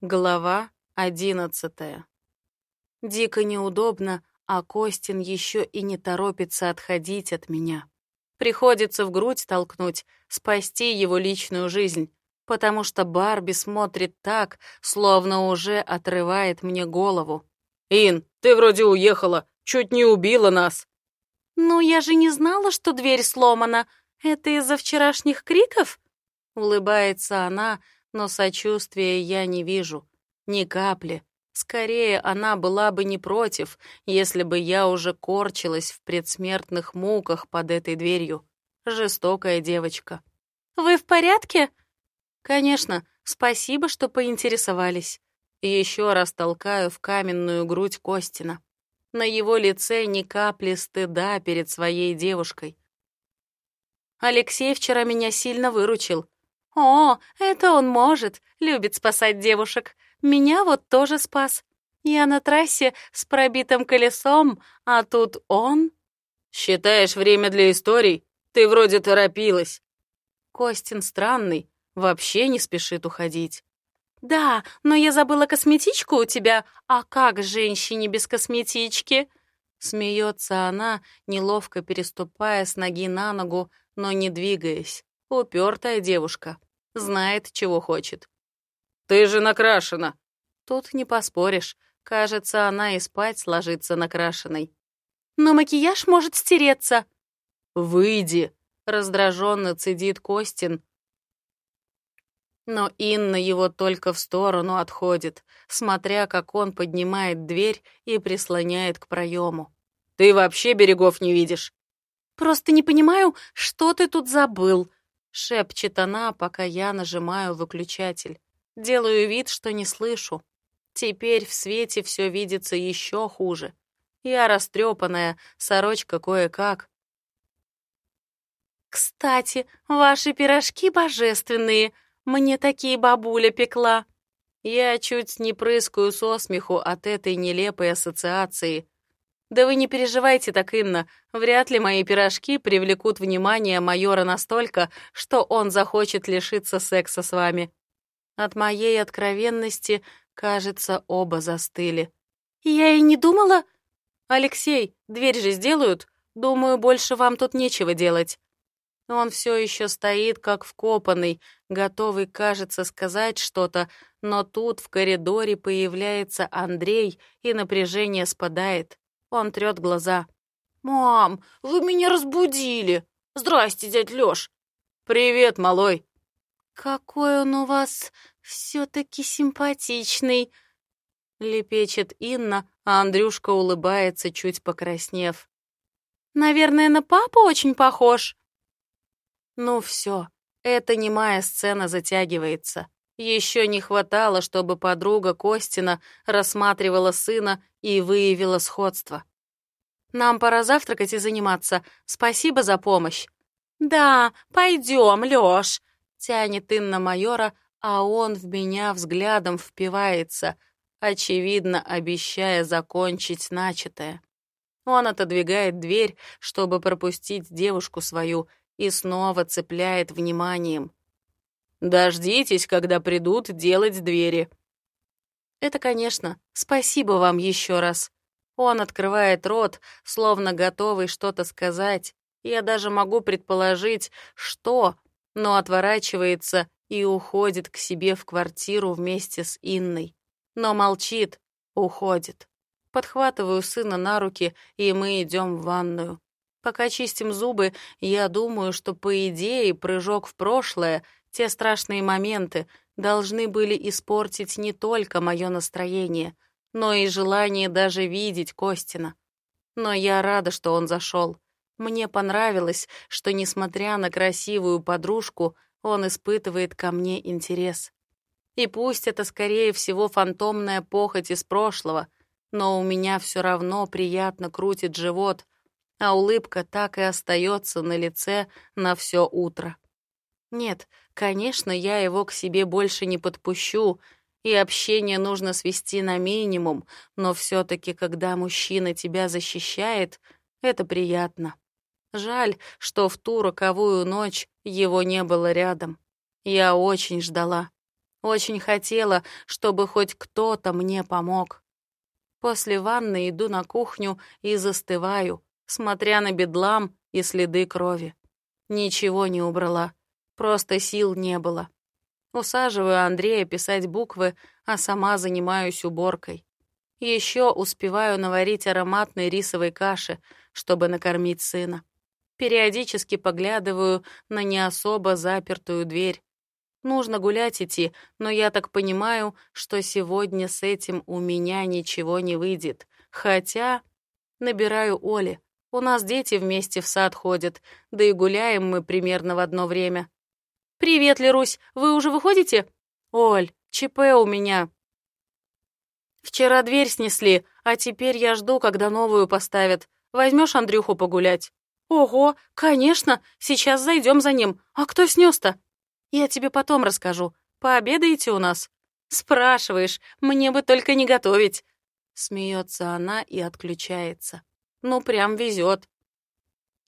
Глава одиннадцатая. Дико неудобно, а Костин еще и не торопится отходить от меня. Приходится в грудь толкнуть, спасти его личную жизнь, потому что Барби смотрит так, словно уже отрывает мне голову. «Ин, ты вроде уехала, чуть не убила нас». «Ну, я же не знала, что дверь сломана. Это из-за вчерашних криков?» Улыбается она, но сочувствия я не вижу. Ни капли. Скорее, она была бы не против, если бы я уже корчилась в предсмертных муках под этой дверью. Жестокая девочка. «Вы в порядке?» «Конечно. Спасибо, что поинтересовались». Еще раз толкаю в каменную грудь Костина. На его лице ни капли стыда перед своей девушкой. Алексей вчера меня сильно выручил. «О, это он может, любит спасать девушек. Меня вот тоже спас. Я на трассе с пробитым колесом, а тут он...» «Считаешь время для историй? Ты вроде торопилась». Костин странный, вообще не спешит уходить. «Да, но я забыла косметичку у тебя. А как женщине без косметички?» Смеется она, неловко переступая с ноги на ногу, но не двигаясь. Упертая девушка. Знает, чего хочет. «Ты же накрашена!» Тут не поспоришь. Кажется, она и спать сложится накрашенной. «Но макияж может стереться!» «Выйди!» — раздраженно цедит Костин. Но Инна его только в сторону отходит, смотря, как он поднимает дверь и прислоняет к проему. «Ты вообще берегов не видишь!» «Просто не понимаю, что ты тут забыл», Шепчет она, пока я нажимаю выключатель. Делаю вид, что не слышу. Теперь в свете все видится еще хуже. Я растрепанная, сорочка кое-как. «Кстати, ваши пирожки божественные. Мне такие бабуля пекла». Я чуть не прыскаю со смеху от этой нелепой ассоциации. «Да вы не переживайте так, Инна. Вряд ли мои пирожки привлекут внимание майора настолько, что он захочет лишиться секса с вами». От моей откровенности, кажется, оба застыли. «Я и не думала...» «Алексей, дверь же сделают? Думаю, больше вам тут нечего делать». Он все еще стоит, как вкопанный, готовый, кажется, сказать что-то, но тут в коридоре появляется Андрей, и напряжение спадает. Он трет глаза. «Мам, вы меня разбудили! Здрасте, дядь Лёш!» «Привет, малой!» «Какой он у вас все-таки симпатичный!» Лепечет Инна, а Андрюшка улыбается, чуть покраснев. «Наверное, на папу очень похож?» Ну все, эта немая сцена затягивается. Еще не хватало, чтобы подруга Костина рассматривала сына и выявила сходство. «Нам пора завтракать и заниматься. Спасибо за помощь». «Да, пойдем, Лёш», — тянет Инна майора, а он в меня взглядом впивается, очевидно, обещая закончить начатое. Он отодвигает дверь, чтобы пропустить девушку свою, и снова цепляет вниманием. Дождитесь, когда придут делать двери. Это, конечно. Спасибо вам еще раз. Он открывает рот, словно готовый что-то сказать. Я даже могу предположить, что, но отворачивается и уходит к себе в квартиру вместе с Инной. Но молчит, уходит. Подхватываю сына на руки, и мы идем в ванную. Пока чистим зубы, я думаю, что, по идее, прыжок в прошлое — те страшные моменты должны были испортить не только мое настроение, но и желание даже видеть Костина. Но я рада, что он зашел. Мне понравилось, что, несмотря на красивую подружку, он испытывает ко мне интерес. И пусть это, скорее всего, фантомная похоть из прошлого, но у меня все равно приятно крутит живот, а улыбка так и остается на лице на все утро. Нет, конечно, я его к себе больше не подпущу, и общение нужно свести на минимум, но все таки когда мужчина тебя защищает, это приятно. Жаль, что в ту роковую ночь его не было рядом. Я очень ждала. Очень хотела, чтобы хоть кто-то мне помог. После ванны иду на кухню и застываю, смотря на бедлам и следы крови. Ничего не убрала, просто сил не было. Усаживаю Андрея писать буквы, а сама занимаюсь уборкой. Еще успеваю наварить ароматной рисовой каши, чтобы накормить сына. Периодически поглядываю на не особо запертую дверь. Нужно гулять идти, но я так понимаю, что сегодня с этим у меня ничего не выйдет. Хотя набираю Оли. У нас дети вместе в сад ходят, да и гуляем мы примерно в одно время. «Привет, Лерусь, вы уже выходите?» «Оль, ЧП у меня». «Вчера дверь снесли, а теперь я жду, когда новую поставят. Возьмешь Андрюху погулять?» «Ого, конечно, сейчас зайдем за ним. А кто снес-то?» «Я тебе потом расскажу. Пообедаете у нас?» «Спрашиваешь, мне бы только не готовить». Смеется она и отключается. «Ну, прям везет.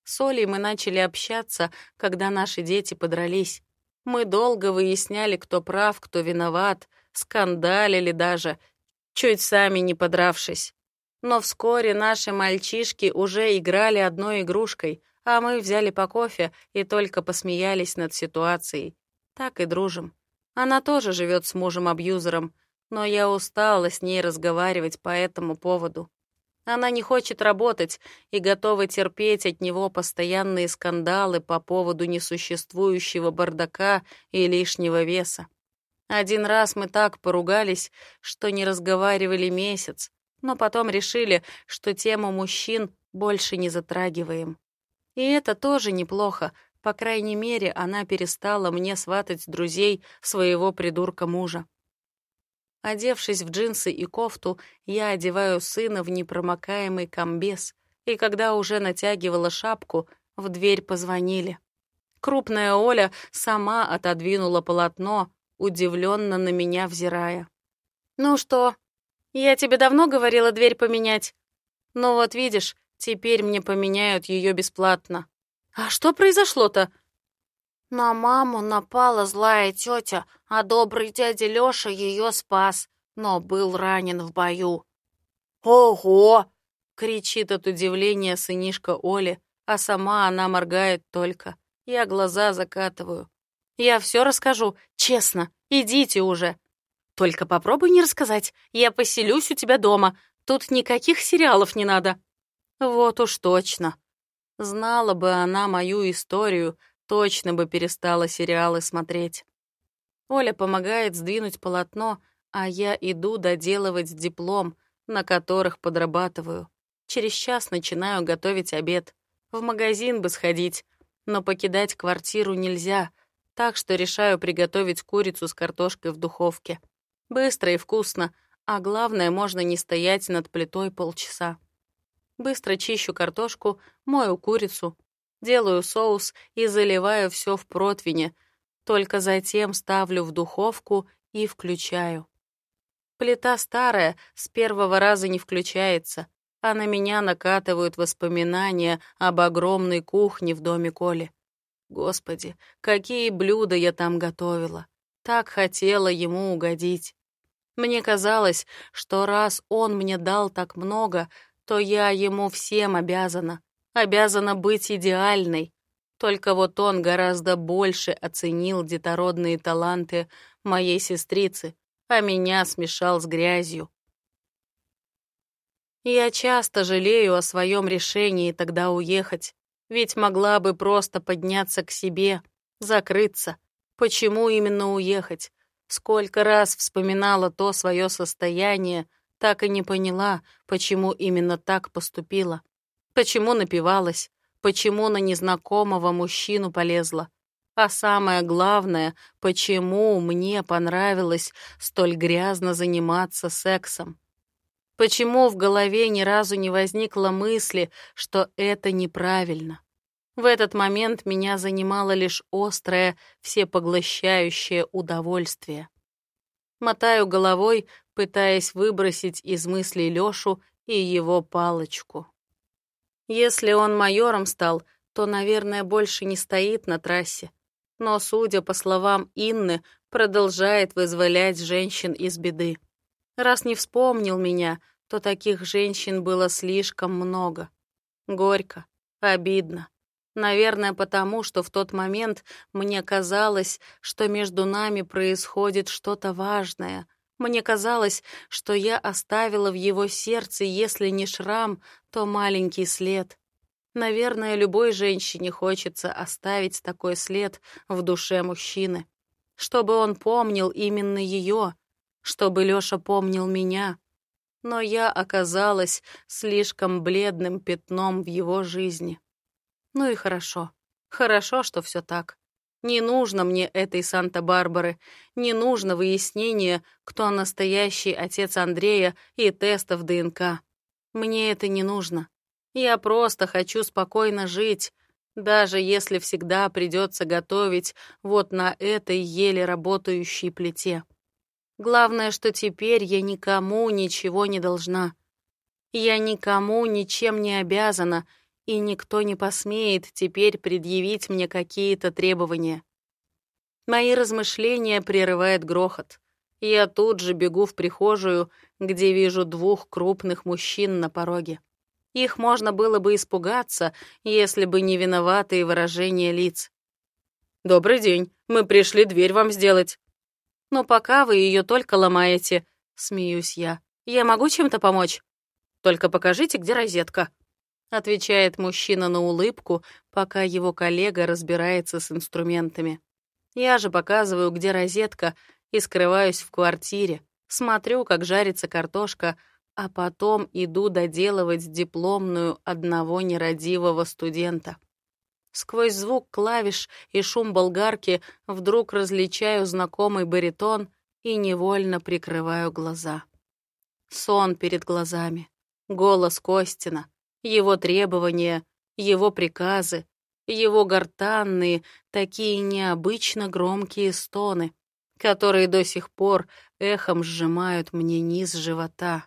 С Олей мы начали общаться, когда наши дети подрались. Мы долго выясняли, кто прав, кто виноват, скандалили даже, чуть сами не подравшись. Но вскоре наши мальчишки уже играли одной игрушкой, а мы взяли по кофе и только посмеялись над ситуацией. Так и дружим. Она тоже живет с мужем-абьюзером, но я устала с ней разговаривать по этому поводу. Она не хочет работать и готова терпеть от него постоянные скандалы по поводу несуществующего бардака и лишнего веса. Один раз мы так поругались, что не разговаривали месяц, но потом решили, что тему мужчин больше не затрагиваем. И это тоже неплохо, по крайней мере, она перестала мне сватать друзей своего придурка мужа. Одевшись в джинсы и кофту, я одеваю сына в непромокаемый комбез, и когда уже натягивала шапку, в дверь позвонили. Крупная Оля сама отодвинула полотно, удивленно на меня взирая. «Ну что, я тебе давно говорила дверь поменять? Ну вот видишь, теперь мне поменяют ее бесплатно». «А что произошло-то?» На маму напала злая тетя, а добрый дядя Лёша ее спас, но был ранен в бою. «Ого!» — кричит от удивления сынишка Оли, а сама она моргает только. Я глаза закатываю. «Я все расскажу, честно, идите уже!» «Только попробуй не рассказать, я поселюсь у тебя дома, тут никаких сериалов не надо». «Вот уж точно!» Знала бы она мою историю, точно бы перестала сериалы смотреть. Оля помогает сдвинуть полотно, а я иду доделывать диплом, на которых подрабатываю. Через час начинаю готовить обед. В магазин бы сходить, но покидать квартиру нельзя, так что решаю приготовить курицу с картошкой в духовке. Быстро и вкусно, а главное, можно не стоять над плитой полчаса. Быстро чищу картошку, мою курицу, делаю соус и заливаю все в противне, только затем ставлю в духовку и включаю. Плита старая, с первого раза не включается, а на меня накатывают воспоминания об огромной кухне в доме Коли. Господи, какие блюда я там готовила. Так хотела ему угодить. Мне казалось, что раз он мне дал так много, то я ему всем обязана обязана быть идеальной. Только вот он гораздо больше оценил детородные таланты моей сестрицы, а меня смешал с грязью. Я часто жалею о своем решении тогда уехать, ведь могла бы просто подняться к себе, закрыться. Почему именно уехать? Сколько раз вспоминала то свое состояние, так и не поняла, почему именно так поступила. Почему напивалась? Почему на незнакомого мужчину полезла? А самое главное, почему мне понравилось столь грязно заниматься сексом? Почему в голове ни разу не возникло мысли, что это неправильно? В этот момент меня занимало лишь острое, всепоглощающее удовольствие. Мотаю головой, пытаясь выбросить из мыслей Лёшу и его палочку. Если он майором стал, то, наверное, больше не стоит на трассе. но, судя по словам Инны, продолжает вызволять женщин из беды. Раз не вспомнил меня, то таких женщин было слишком много. Горько, обидно. Наверное, потому что в тот момент мне казалось, что между нами происходит что-то важное. Мне казалось, что я оставила в его сердце, если не шрам, то маленький след. Наверное, любой женщине хочется оставить такой след в душе мужчины. Чтобы он помнил именно ее, чтобы Лёша помнил меня. Но я оказалась слишком бледным пятном в его жизни. Ну и хорошо. Хорошо, что все так. Не нужно мне этой Санта-Барбары, не нужно выяснения, кто настоящий отец Андрея и тестов ДНК. Мне это не нужно. Я просто хочу спокойно жить, даже если всегда придется готовить вот на этой еле работающей плите. Главное, что теперь я никому ничего не должна. Я никому ничем не обязана, и никто не посмеет теперь предъявить мне какие-то требования. Мои размышления прерывает грохот. Я тут же бегу в прихожую, где вижу двух крупных мужчин на пороге. Их можно было бы испугаться, если бы не виноватые выражения лиц. «Добрый день, мы пришли дверь вам сделать». «Но пока вы ее только ломаете», — смеюсь я. «Я могу чем-то помочь?» «Только покажите, где розетка», отвечает мужчина на улыбку, пока его коллега разбирается с инструментами. Я же показываю, где розетка, и скрываюсь в квартире, смотрю, как жарится картошка, а потом иду доделывать дипломную одного нерадивого студента. Сквозь звук клавиш и шум болгарки вдруг различаю знакомый баритон и невольно прикрываю глаза. Сон перед глазами, голос Костина, его требования, его приказы, его гортанные, такие необычно громкие стоны, которые до сих пор эхом сжимают мне низ живота.